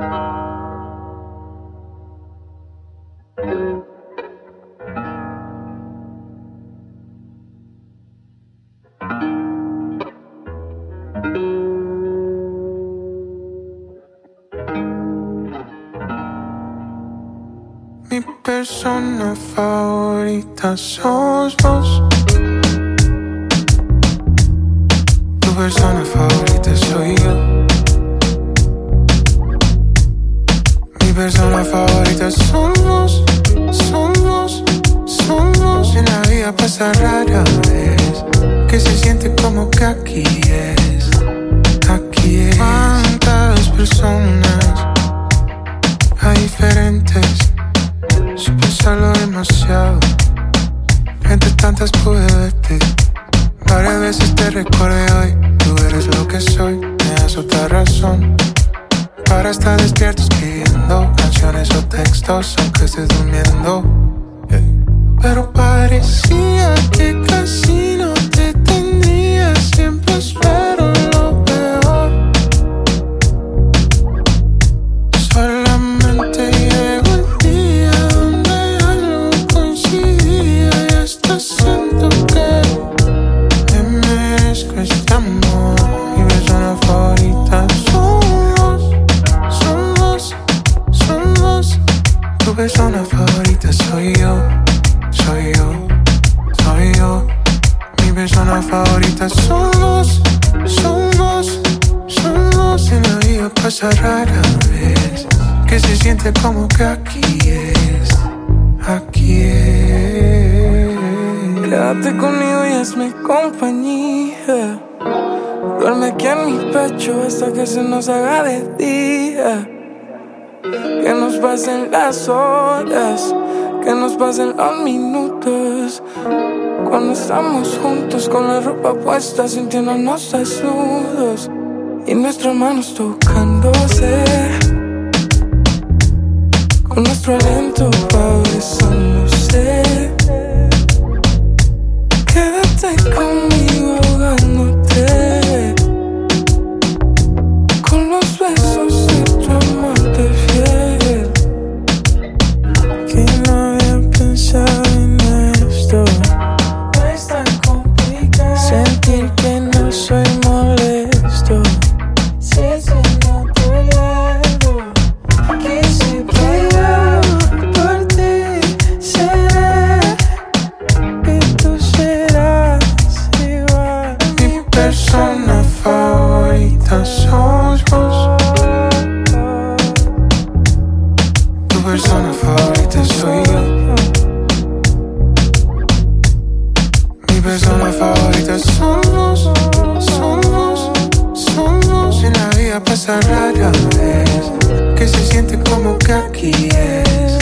Mi persona favorita sos vos. Tu persona favorita Mi persona favorita somos, somos, somos. En la vida pasa rara vez que se siente como que aquí es, aquí es. ¿Cuántas personas hay diferentes? Sin pensarlo demasiado. Entre tantas pude verte. Varias veces te recordé hoy. Tú eres lo que soy. Me das otra razón. Para estar despierto escribiendo canciones o textos, aunque estés durmiendo. Tu persona favorita soy yo, soy yo, soy yo. Mi persona favorita somos, somos, somos. En la vida pasa rara vez que se siente como que aquí es, aquí es. Quédate conmigo y hazme compañía. Duerme aquí en mi pecho hasta que se nos haga de día. Que nos pasen las horas, que nos pasen los minutos. Cuando estamos juntos con la ropa puesta, sintiéndonos desnudos. Y nuestras manos tocándose. Con nuestro aliento va. Quédate conmigo persona favorita sos vos. Tu persona favorita soy yo. Mi persona favorita somos, somos, somos. En la vida pasa rara vez que se siente como que aquí es,